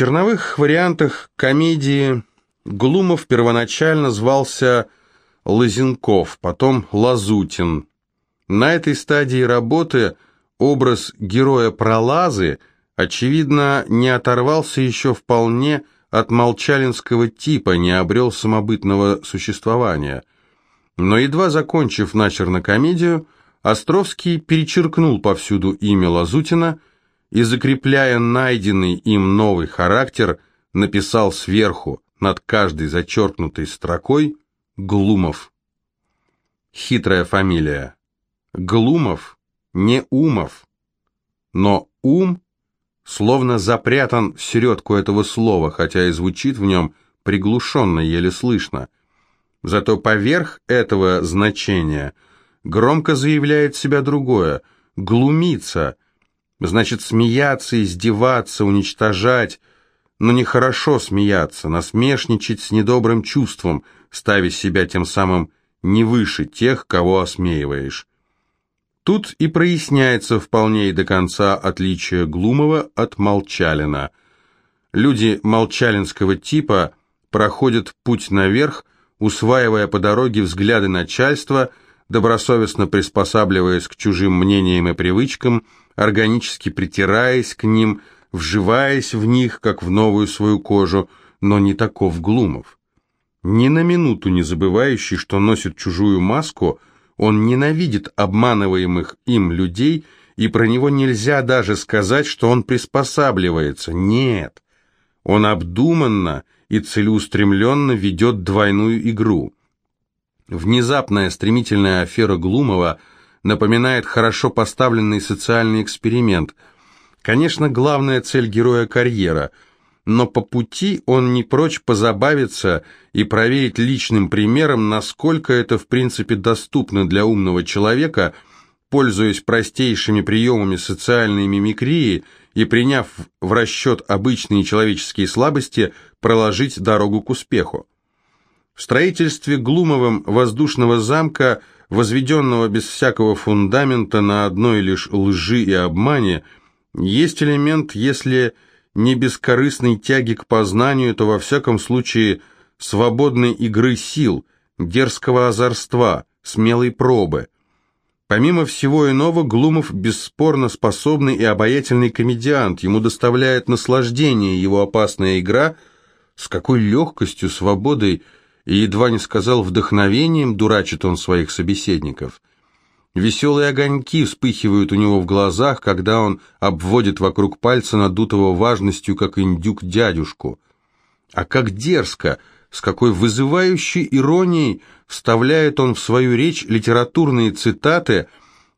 черновых вариантах комедии Глумов первоначально звался Лозенков, потом Лазутин. На этой стадии работы образ героя Пролазы, очевидно, не оторвался еще вполне от молчалинского типа, не обрел самобытного существования. Но едва закончив начерно комедию, Островский перечеркнул повсюду имя Лазутина и, закрепляя найденный им новый характер, написал сверху, над каждой зачеркнутой строкой, Глумов. Хитрая фамилия. Глумов, не Умов. Но ум словно запрятан в середку этого слова, хотя и звучит в нем приглушенно, еле слышно. Зато поверх этого значения громко заявляет себя другое – глумиться, значит смеяться, издеваться, уничтожать, но нехорошо смеяться, насмешничать с недобрым чувством, ставя себя тем самым не выше тех, кого осмеиваешь. Тут и проясняется вполне и до конца отличие Глумова от Молчалина. Люди молчалинского типа проходят путь наверх, усваивая по дороге взгляды начальства, добросовестно приспосабливаясь к чужим мнениям и привычкам, органически притираясь к ним, вживаясь в них, как в новую свою кожу, но не таков Глумов. Ни на минуту не забывающий, что носит чужую маску, он ненавидит обманываемых им людей, и про него нельзя даже сказать, что он приспосабливается. Нет, он обдуманно и целеустремленно ведет двойную игру. Внезапная стремительная афера Глумова напоминает хорошо поставленный социальный эксперимент – Конечно, главная цель героя – карьера, но по пути он не прочь позабавиться и проверить личным примером, насколько это в принципе доступно для умного человека, пользуясь простейшими приемами социальной мимикрии и приняв в расчет обычные человеческие слабости, проложить дорогу к успеху. В строительстве Глумовым воздушного замка, возведенного без всякого фундамента на одной лишь лжи и обмане – есть элемент, если не бескорыстной тяги к познанию, то во всяком случае свободной игры сил, дерзкого озорства, смелой пробы. Помимо всего иного, Глумов бесспорно способный и обаятельный комедиант, ему доставляет наслаждение его опасная игра, с какой легкостью, свободой и едва не сказал вдохновением дурачит он своих собеседников. Веселые огоньки вспыхивают у него в глазах, когда он обводит вокруг пальца надутого важностью, как индюк дядюшку. А как дерзко, с какой вызывающей иронией вставляет он в свою речь литературные цитаты,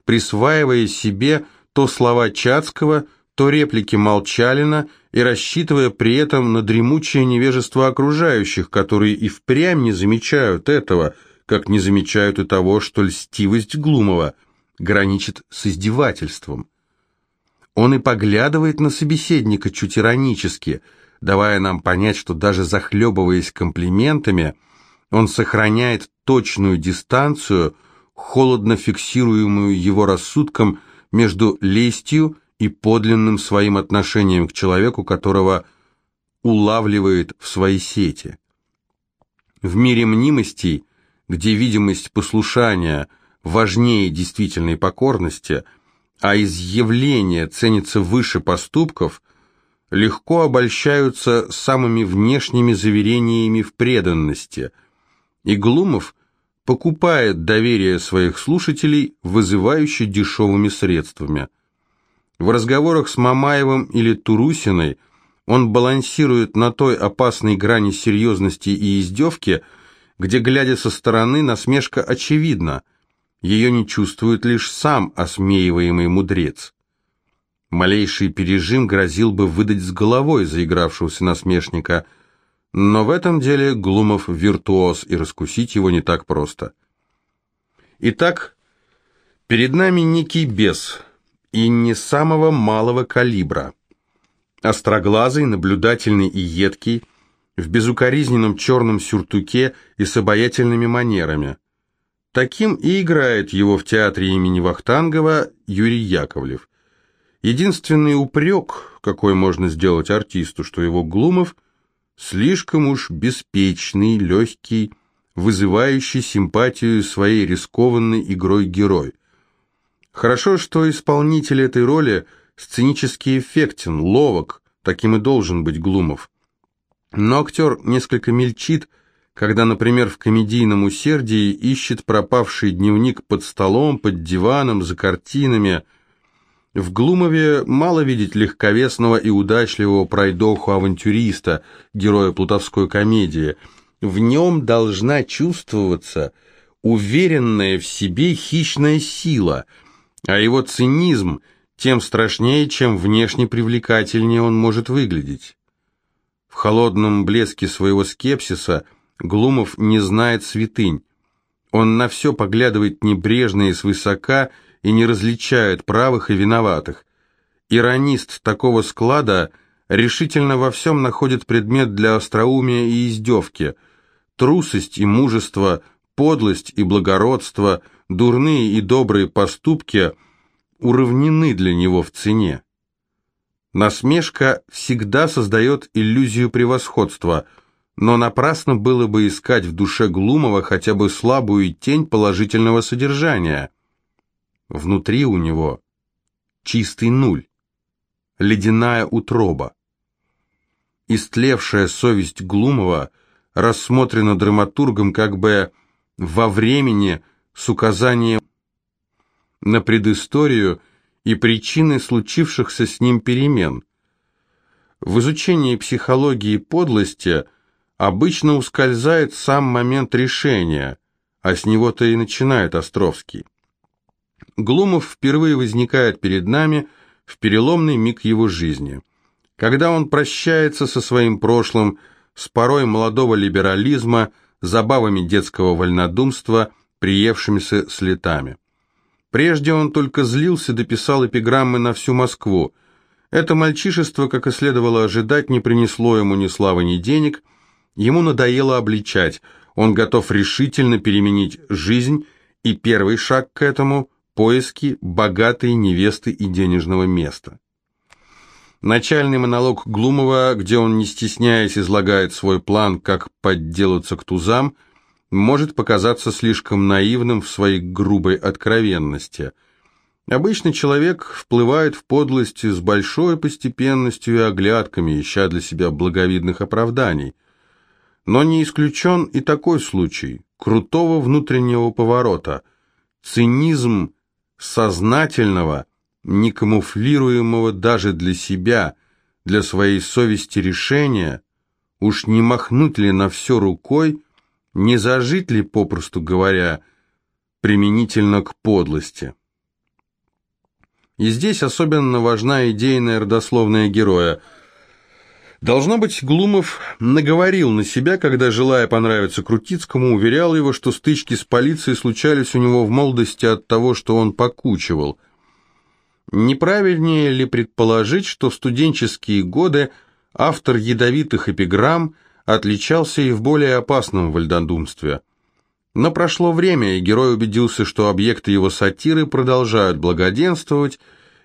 присваивая себе то слова Чацкого, то реплики Молчалина и рассчитывая при этом на дремучее невежество окружающих, которые и впрямь не замечают этого – как не замечают и того, что льстивость Глумова граничит с издевательством. Он и поглядывает на собеседника чуть иронически, давая нам понять, что даже захлебываясь комплиментами, он сохраняет точную дистанцию, холодно фиксируемую его рассудком между лестью и подлинным своим отношением к человеку, которого улавливает в свои сети. В мире мнимостей где видимость послушания важнее действительной покорности, а изъявление ценится выше поступков, легко обольщаются самыми внешними заверениями в преданности, и Глумов покупает доверие своих слушателей, вызывающе дешевыми средствами. В разговорах с Мамаевым или Турусиной он балансирует на той опасной грани серьезности и издевки, где, глядя со стороны, насмешка очевидна, ее не чувствует лишь сам осмеиваемый мудрец. Малейший пережим грозил бы выдать с головой заигравшегося насмешника, но в этом деле Глумов виртуоз, и раскусить его не так просто. Итак, перед нами некий бес, и не самого малого калибра. Остроглазый, наблюдательный и едкий, в безукоризненном черном сюртуке и с обаятельными манерами. Таким и играет его в театре имени Вахтангова Юрий Яковлев. Единственный упрек, какой можно сделать артисту, что его Глумов слишком уж беспечный, легкий, вызывающий симпатию своей рискованной игрой герой. Хорошо, что исполнитель этой роли сценически эффектен, ловок, таким и должен быть Глумов. Но актер несколько мельчит, когда, например, в комедийном усердии ищет пропавший дневник под столом, под диваном, за картинами. В Глумове мало видеть легковесного и удачливого пройдоху-авантюриста, героя плутовской комедии. В нем должна чувствоваться уверенная в себе хищная сила, а его цинизм тем страшнее, чем внешне привлекательнее он может выглядеть. В холодном блеске своего скепсиса – Глумов не знает святынь. Он на все поглядывает небрежно и свысока и не различает правых и виноватых. Иронист такого склада решительно во всем находит предмет для остроумия и издевки. Трусость и мужество, подлость и благородство, дурные и добрые поступки уравнены для него в цене. Насмешка всегда создает иллюзию превосходства – но напрасно было бы искать в душе Глумова хотя бы слабую тень положительного содержания. Внутри у него чистый нуль, ледяная утроба. Истлевшая совесть Глумова рассмотрена драматургом как бы во времени с указанием на предысторию и причины случившихся с ним перемен. В изучении психологии подлости – обычно ускользает сам момент решения, а с него-то и начинает Островский. Глумов впервые возникает перед нами в переломный миг его жизни, когда он прощается со своим прошлым, с порой молодого либерализма, забавами детского вольнодумства, приевшимися с летами. Прежде он только злился, дописал эпиграммы на всю Москву. Это мальчишество, как и следовало ожидать, не принесло ему ни славы, ни денег – Ему надоело обличать, он готов решительно переменить жизнь, и первый шаг к этому – поиски богатой невесты и денежного места. Начальный монолог Глумова, где он, не стесняясь, излагает свой план, как подделаться к тузам, может показаться слишком наивным в своей грубой откровенности. Обычно человек вплывает в подлости с большой постепенностью и оглядками, ища для себя благовидных оправданий. Но не исключен и такой случай, крутого внутреннего поворота, цинизм сознательного, не камуфлируемого даже для себя, для своей совести решения, уж не махнуть ли на все рукой, не зажить ли, попросту говоря, применительно к подлости. И здесь особенно важна идейная родословная героя – Должно быть, Глумов наговорил на себя, когда, желая понравиться Крутицкому, уверял его, что стычки с полицией случались у него в молодости от того, что он покучивал. Неправильнее ли предположить, что в студенческие годы автор ядовитых эпиграмм отличался и в более опасном вальдодумстве? Но прошло время, и герой убедился, что объекты его сатиры продолжают благоденствовать,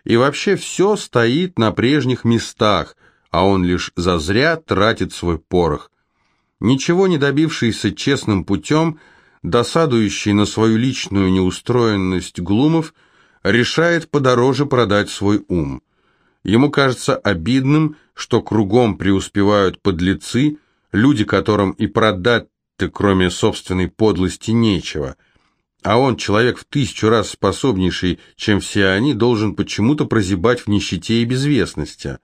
и вообще все стоит на прежних местах – а он лишь зазря тратит свой порох. Ничего не добившийся честным путем, досадующий на свою личную неустроенность Глумов, решает подороже продать свой ум. Ему кажется обидным, что кругом преуспевают подлецы, люди, которым и продать-то кроме собственной подлости нечего. А он, человек в тысячу раз способнейший, чем все они, должен почему-то прозябать в нищете и безвестности.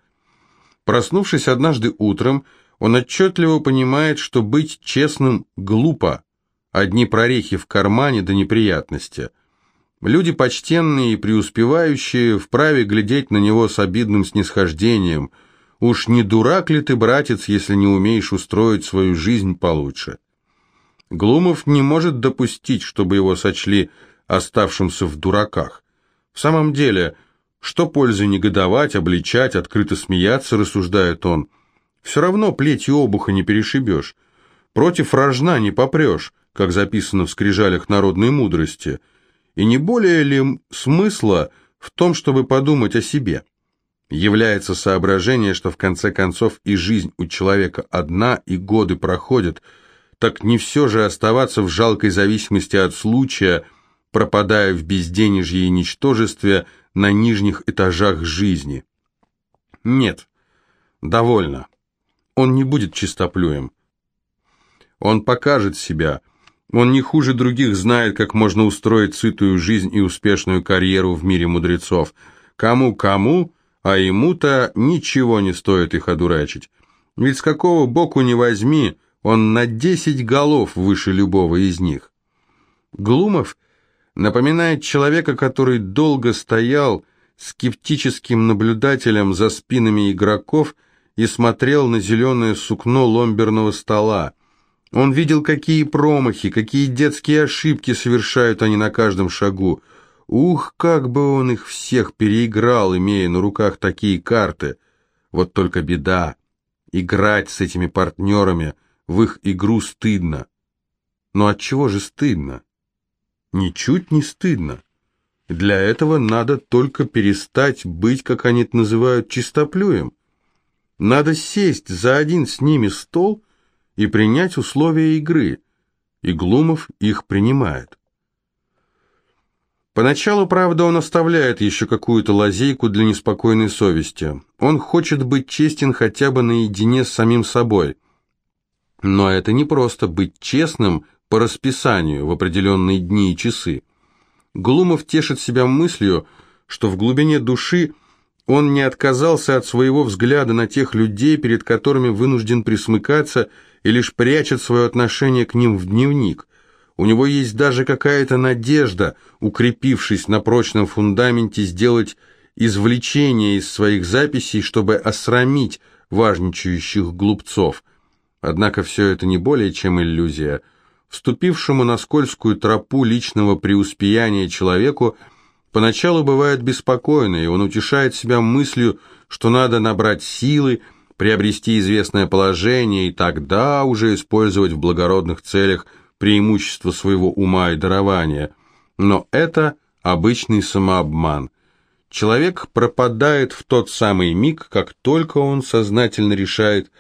Проснувшись однажды утром, он отчетливо понимает, что быть честным глупо. Одни прорехи в кармане до неприятности. Люди почтенные и преуспевающие вправе глядеть на него с обидным снисхождением. Уж не дурак ли ты, братец, если не умеешь устроить свою жизнь получше? Глумов не может допустить, чтобы его сочли оставшимся в дураках. В самом деле, что пользы негодовать, обличать, открыто смеяться, рассуждает он. Все равно плетью обуха не перешибешь. Против рожна не попрешь, как записано в скрижалях народной мудрости. И не более ли смысла в том, чтобы подумать о себе? Является соображение, что в конце концов и жизнь у человека одна, и годы проходят, так не все же оставаться в жалкой зависимости от случая, пропадая в безденежье и ничтожестве на нижних этажах жизни. Нет, довольно. Он не будет чистоплюем. Он покажет себя. Он не хуже других знает, как можно устроить сытую жизнь и успешную карьеру в мире мудрецов. Кому-кому, а ему-то ничего не стоит их одурачить. Ведь с какого боку не возьми, он на десять голов выше любого из них. Глумов напоминает человека, который долго стоял скептическим наблюдателем за спинами игроков и смотрел на зеленое сукно ломберного стола. Он видел, какие промахи, какие детские ошибки совершают они на каждом шагу. Ух, как бы он их всех переиграл, имея на руках такие карты. Вот только беда. Играть с этими партнерами в их игру стыдно. Но от чего же стыдно? Ничуть не стыдно. Для этого надо только перестать быть, как они это называют, чистоплюем. Надо сесть за один с ними стол и принять условия игры, и Глумов их принимает. Поначалу, правда, он оставляет еще какую-то лазейку для неспокойной совести. Он хочет быть честен хотя бы наедине с самим собой. Но это не просто быть честным по расписанию в определенные дни и часы. Глумов тешит себя мыслью, что в глубине души он не отказался от своего взгляда на тех людей, перед которыми вынужден присмыкаться и лишь прячет свое отношение к ним в дневник. У него есть даже какая-то надежда, укрепившись на прочном фундаменте, сделать извлечение из своих записей, чтобы осрамить важничающих глупцов. Однако все это не более чем иллюзия – Вступившему на скользкую тропу личного преуспеяния человеку поначалу бывает беспокойно, и он утешает себя мыслью, что надо набрать силы, приобрести известное положение и тогда уже использовать в благородных целях преимущество своего ума и дарования. Но это обычный самообман. Человек пропадает в тот самый миг, как только он сознательно решает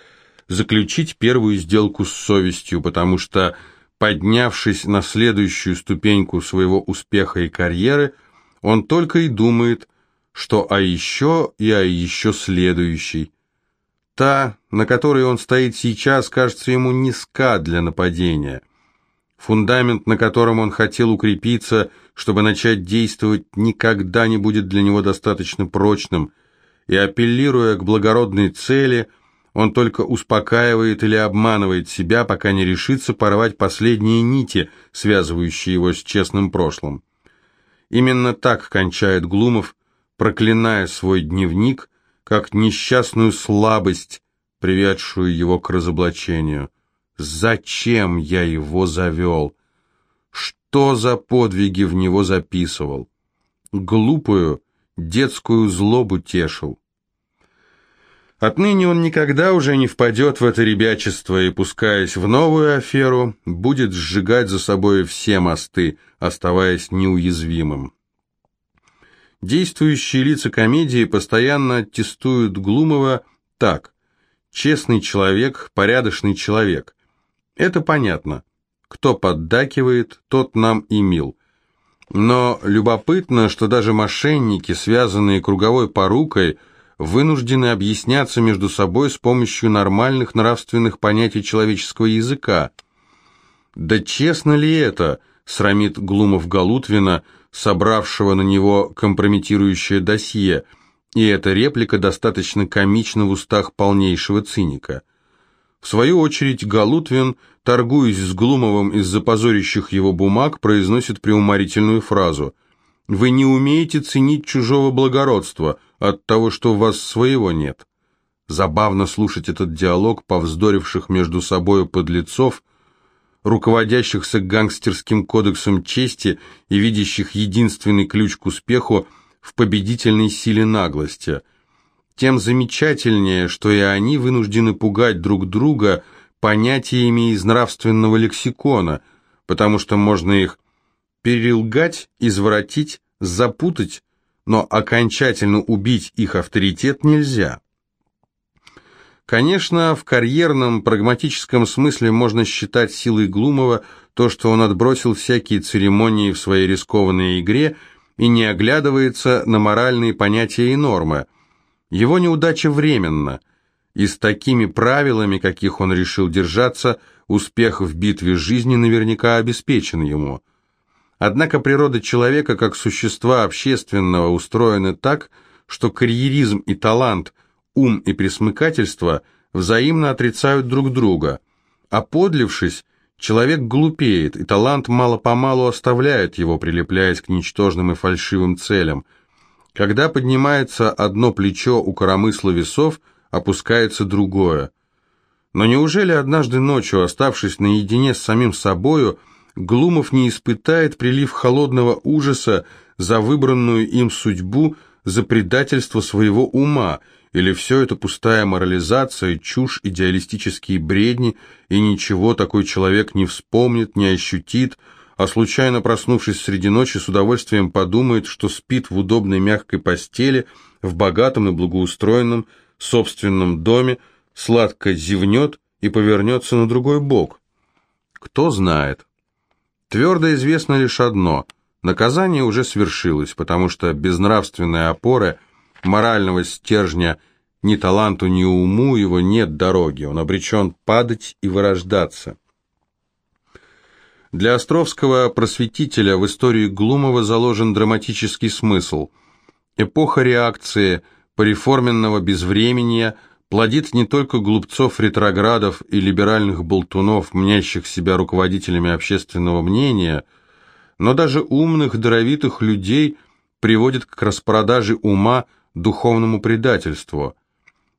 заключить первую сделку с совестью, потому что Поднявшись на следующую ступеньку своего успеха и карьеры, он только и думает, что а еще и о еще следующей. Та, на которой он стоит сейчас, кажется ему низка для нападения. Фундамент, на котором он хотел укрепиться, чтобы начать действовать, никогда не будет для него достаточно прочным, и апеллируя к благородной цели – он только успокаивает или обманывает себя, пока не решится порвать последние нити, связывающие его с честным прошлым. Именно так кончает Глумов, проклиная свой дневник, как несчастную слабость, приведшую его к разоблачению. Зачем я его завел? Что за подвиги в него записывал? Глупую, детскую злобу тешил. Отныне он никогда уже не впадет в это ребячество и, пускаясь в новую аферу, будет сжигать за собой все мосты, оставаясь неуязвимым. Действующие лица комедии постоянно аттестуют Глумова так. Честный человек, порядочный человек. Это понятно. Кто поддакивает, тот нам и мил. Но любопытно, что даже мошенники, связанные круговой порукой, вынуждены объясняться между собой с помощью нормальных нравственных понятий человеческого языка. Да честно ли это, срамит Глумов Галутвина, собравшего на него компрометирующее досье, и эта реплика достаточно комична в устах полнейшего циника. В свою очередь Галутвин, торгуясь с Глумовым из-за позорящих его бумаг, произносит преуморительную фразу «Вы не умеете ценить чужого благородства», от того, что у вас своего нет. Забавно слушать этот диалог повздоривших между собою подлецов, руководящихся гангстерским кодексом чести и видящих единственный ключ к успеху в победительной силе наглости. Тем замечательнее, что и они вынуждены пугать друг друга понятиями из нравственного лексикона, потому что можно их перелгать, извратить, запутать, но окончательно убить их авторитет нельзя. Конечно, в карьерном, прагматическом смысле можно считать силой Глумова то, что он отбросил всякие церемонии в своей рискованной игре и не оглядывается на моральные понятия и нормы. Его неудача временна, и с такими правилами, каких он решил держаться, успех в битве жизни наверняка обеспечен ему. Однако природа человека как существа общественного устроена так, что карьеризм и талант, ум и пресмыкательство взаимно отрицают друг друга, а подлившись, человек глупеет, и талант мало-помалу оставляет его, прилепляясь к ничтожным и фальшивым целям. Когда поднимается одно плечо у коромысла весов, опускается другое. Но неужели однажды ночью, оставшись наедине с самим собою, Глумов не испытает прилив холодного ужаса за выбранную им судьбу, за предательство своего ума, или все это пустая морализация, чушь, идеалистические бредни, и ничего такой человек не вспомнит, не ощутит, а случайно проснувшись среди ночи, с удовольствием подумает, что спит в удобной мягкой постели, в богатом и благоустроенном собственном доме, сладко зевнет и повернется на другой бок. Кто знает. Твердо известно лишь одно – наказание уже свершилось, потому что безнравственная опора морального стержня ни таланту, ни уму его нет дороги, он обречен падать и вырождаться. Для Островского просветителя в истории Глумова заложен драматический смысл. Эпоха реакции, пореформенного безвременья – плодит не только глупцов-ретроградов и либеральных болтунов, мнящих себя руководителями общественного мнения, но даже умных, даровитых людей приводит к распродаже ума духовному предательству.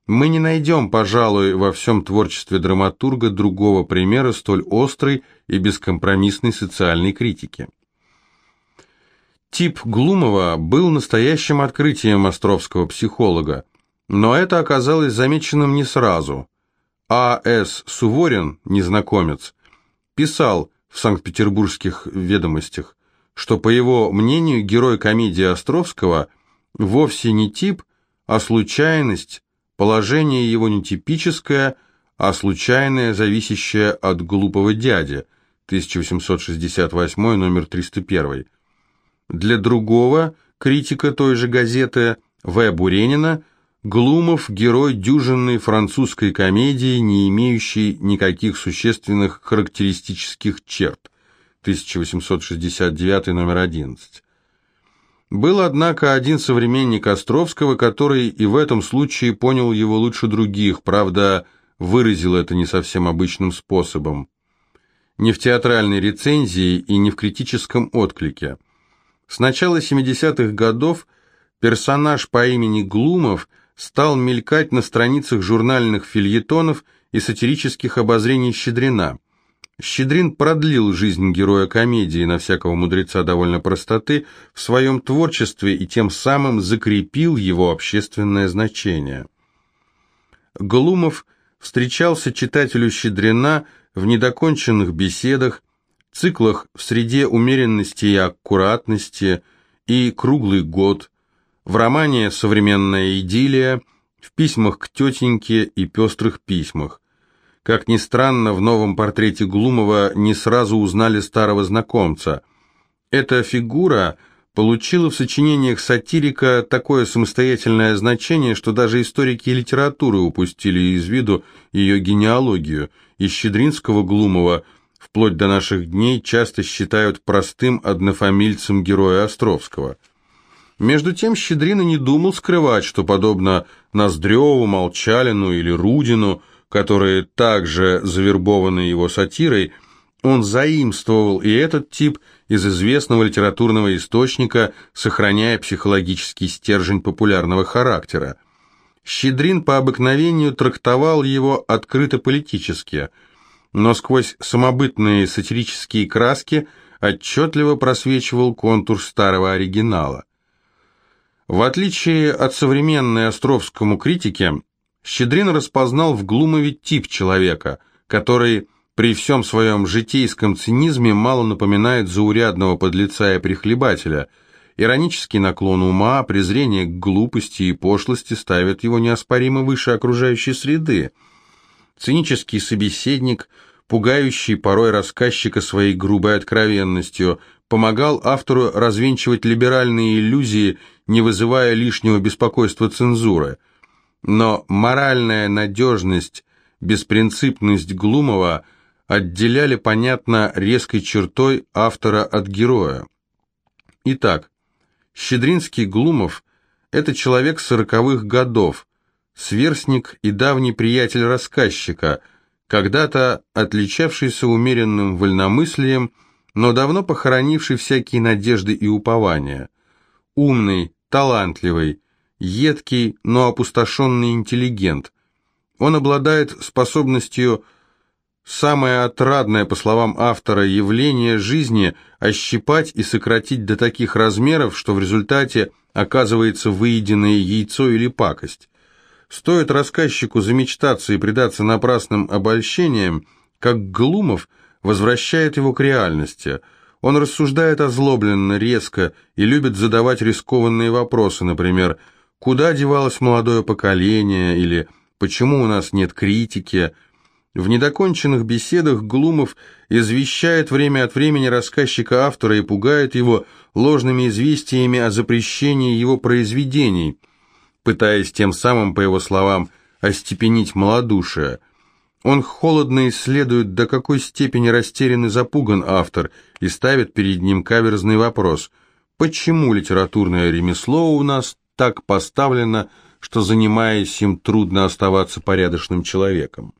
Мы не найдем, пожалуй, во всем творчестве драматурга другого примера столь острой и бескомпромиссной социальной критики. Тип Глумова был настоящим открытием островского психолога. Но это оказалось замеченным не сразу. А. С. Суворин, незнакомец, писал в Санкт-Петербургских ведомостях, что, по его мнению, герой комедии Островского вовсе не тип, а случайность, положение его не типическое, а случайное, зависящее от глупого дяди, 1868, номер 301. Для другого, критика той же газеты В. Буренина – Глумов – герой дюжинной французской комедии, не имеющей никаких существенных характеристических черт. 1869, номер 11. Был, однако, один современник Островского, который и в этом случае понял его лучше других, правда, выразил это не совсем обычным способом. Не в театральной рецензии и не в критическом отклике. С начала 70-х годов персонаж по имени Глумов – стал мелькать на страницах журнальных фильетонов и сатирических обозрений Щедрина. Щедрин продлил жизнь героя комедии на всякого мудреца довольно простоты в своем творчестве и тем самым закрепил его общественное значение. Глумов встречался читателю Щедрина в недоконченных беседах, циклах в среде умеренности и аккуратности и «Круглый год», в романе «Современная идиллия», в письмах к тетеньке и пестрых письмах. Как ни странно, в новом портрете Глумова не сразу узнали старого знакомца. Эта фигура получила в сочинениях сатирика такое самостоятельное значение, что даже историки литературы упустили из виду ее генеалогию, и Щедринского Глумова вплоть до наших дней часто считают простым однофамильцем героя Островского – между тем Щедрина не думал скрывать, что, подобно Ноздреву, Молчалину или Рудину, которые также завербованы его сатирой, он заимствовал и этот тип из известного литературного источника, сохраняя психологический стержень популярного характера. Щедрин по обыкновению трактовал его открыто политически, но сквозь самобытные сатирические краски отчетливо просвечивал контур старого оригинала. В отличие от современной Островскому критики, Щедрин распознал в Глумове тип человека, который при всем своем житейском цинизме мало напоминает заурядного подлеца и прихлебателя, Иронический наклон ума, презрение к глупости и пошлости ставят его неоспоримо выше окружающей среды. Цинический собеседник, пугающий порой рассказчика своей грубой откровенностью, помогал автору развенчивать либеральные иллюзии, не вызывая лишнего беспокойства цензуры. Но моральная надежность, беспринципность Глумова отделяли, понятно, резкой чертой автора от героя. Итак, Щедринский Глумов – это человек сороковых годов, сверстник и давний приятель рассказчика, когда-то отличавшийся умеренным вольномыслием, но давно похоронивший всякие надежды и упования. Умный, талантливый, едкий, но опустошенный интеллигент. Он обладает способностью самое отрадное, по словам автора, явление жизни ощипать и сократить до таких размеров, что в результате оказывается выеденное яйцо или пакость. Стоит рассказчику замечтаться и предаться напрасным обольщениям, как Глумов возвращает его к реальности. Он рассуждает озлобленно, резко и любит задавать рискованные вопросы, например, «Куда девалось молодое поколение?» или «Почему у нас нет критики?» В недоконченных беседах Глумов извещает время от времени рассказчика автора и пугает его ложными известиями о запрещении его произведений, пытаясь тем самым, по его словам, остепенить малодушие. Он холодно исследует, до какой степени растерян и запуган автор, и ставит перед ним каверзный вопрос «Почему литературное ремесло у нас так поставлено, что, занимаясь им, трудно оставаться порядочным человеком?»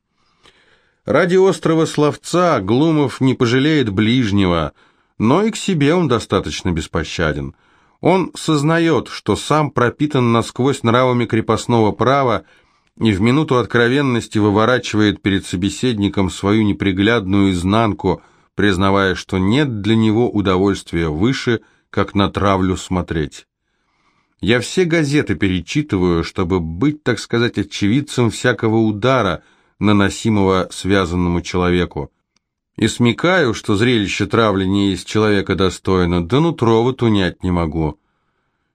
Ради острого словца Глумов не пожалеет ближнего, но и к себе он достаточно беспощаден. Он сознает, что сам пропитан насквозь нравами крепостного права и в минуту откровенности выворачивает перед собеседником свою неприглядную изнанку, признавая, что нет для него удовольствия выше, как на травлю смотреть. Я все газеты перечитываю, чтобы быть, так сказать, очевидцем всякого удара – наносимого связанному человеку. И смекаю, что зрелище травли не из человека достойно, да нутро вот унять не могу.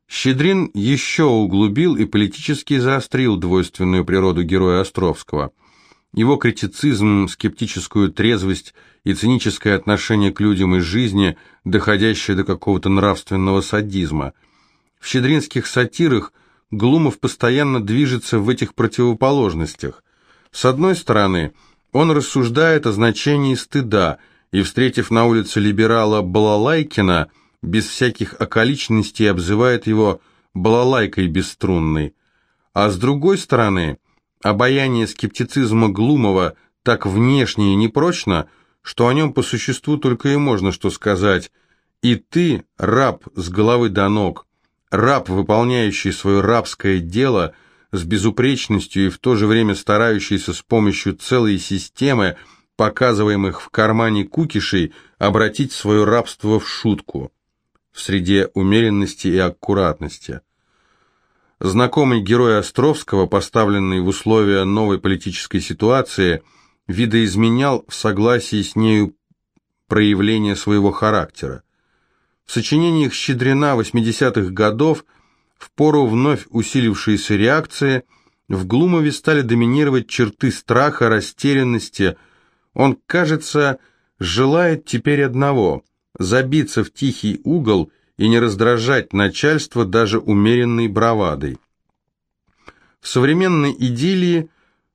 Щедрин еще углубил и политически заострил двойственную природу героя Островского. Его критицизм, скептическую трезвость и циническое отношение к людям и жизни, доходящее до какого-то нравственного садизма. В щедринских сатирах Глумов постоянно движется в этих противоположностях – с одной стороны, он рассуждает о значении стыда и, встретив на улице либерала Балалайкина, без всяких околичностей обзывает его «балалайкой бесструнной». А с другой стороны, обаяние скептицизма Глумова так внешне и непрочно, что о нем по существу только и можно что сказать «И ты, раб с головы до ног, раб, выполняющий свое рабское дело», с безупречностью и в то же время старающийся с помощью целой системы, показываемых в кармане кукишей, обратить свое рабство в шутку, в среде умеренности и аккуратности. Знакомый герой Островского, поставленный в условия новой политической ситуации, видоизменял в согласии с нею проявление своего характера. В сочинениях Щедрина 80-х годов – в пору вновь усилившейся реакции в Глумове стали доминировать черты страха, растерянности. Он, кажется, желает теперь одного – забиться в тихий угол и не раздражать начальство даже умеренной бравадой. В современной идиллии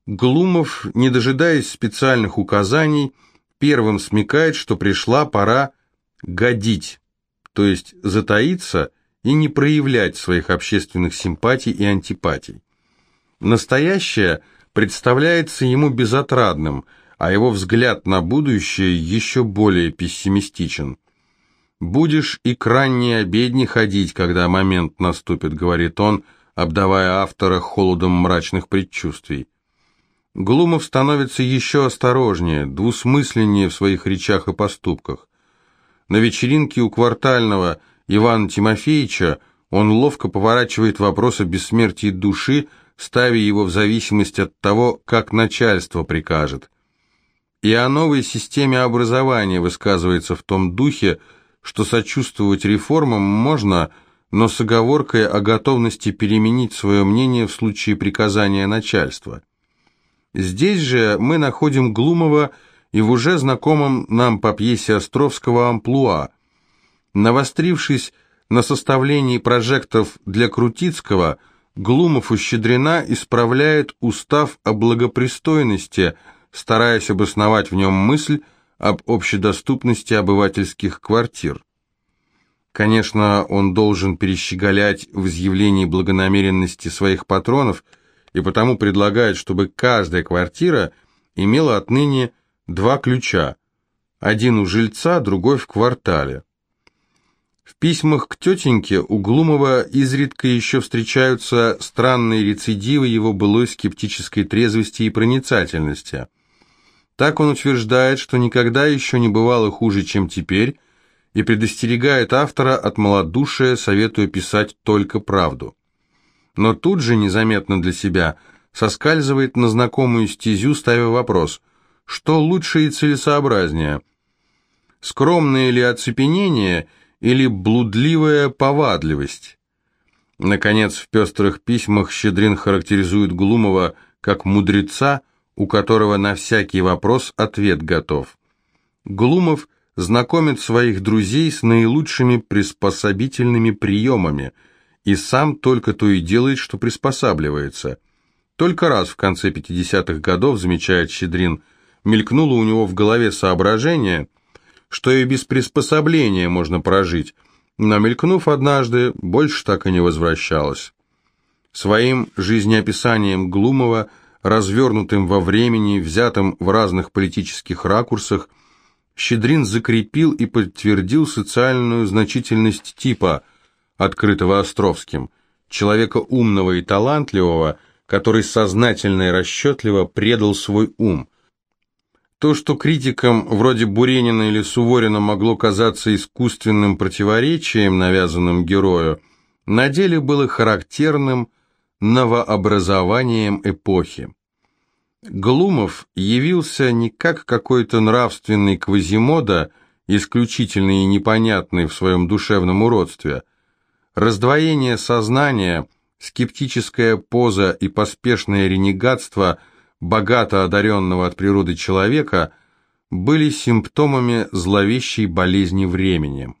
Глумов, не дожидаясь специальных указаний, первым смекает, что пришла пора годить, то есть затаиться и не проявлять своих общественных симпатий и антипатий. Настоящее представляется ему безотрадным, а его взгляд на будущее еще более пессимистичен. «Будешь и к ранней обедне ходить, когда момент наступит», — говорит он, обдавая автора холодом мрачных предчувствий. Глумов становится еще осторожнее, двусмысленнее в своих речах и поступках. На вечеринке у Квартального – Ивана Тимофеевича, он ловко поворачивает вопрос о бессмертии души, ставя его в зависимость от того, как начальство прикажет. И о новой системе образования высказывается в том духе, что сочувствовать реформам можно, но с оговоркой о готовности переменить свое мнение в случае приказания начальства. Здесь же мы находим Глумова и в уже знакомом нам по пьесе Островского амплуа. Навострившись на составлении прожектов для Крутицкого, Глумов у Щедрина исправляет устав о благопристойности, стараясь обосновать в нем мысль об общедоступности обывательских квартир. Конечно, он должен перещеголять в изъявлении благонамеренности своих патронов и потому предлагает, чтобы каждая квартира имела отныне два ключа, один у жильца, другой в квартале. В письмах к тетеньке у Глумова изредка еще встречаются странные рецидивы его былой скептической трезвости и проницательности. Так он утверждает, что никогда еще не бывало хуже, чем теперь, и предостерегает автора от малодушия, советуя писать только правду. Но тут же, незаметно для себя, соскальзывает на знакомую стезю, ставя вопрос, что лучше и целесообразнее, скромное ли оцепенение или блудливая повадливость? Наконец, в пестрых письмах Щедрин характеризует Глумова как мудреца, у которого на всякий вопрос ответ готов. Глумов – знакомит своих друзей с наилучшими приспособительными приемами, и сам только то и делает, что приспосабливается. Только раз в конце 50-х годов, замечает Щедрин, мелькнуло у него в голове соображение, что и без приспособления можно прожить, но мелькнув однажды, больше так и не возвращалось. Своим жизнеописанием Глумова, развернутым во времени, взятым в разных политических ракурсах, Щедрин закрепил и подтвердил социальную значительность типа, открытого Островским, человека умного и талантливого, который сознательно и расчетливо предал свой ум. То, что критикам вроде Буренина или Суворина могло казаться искусственным противоречием, навязанным герою, на деле было характерным новообразованием эпохи. Глумов явился не как какой-то нравственный Квазимода, исключительный и непонятный в своем душевном уродстве. Раздвоение сознания, скептическая поза и поспешное ренегатство богато одаренного от природы человека были симптомами зловещей болезни времени.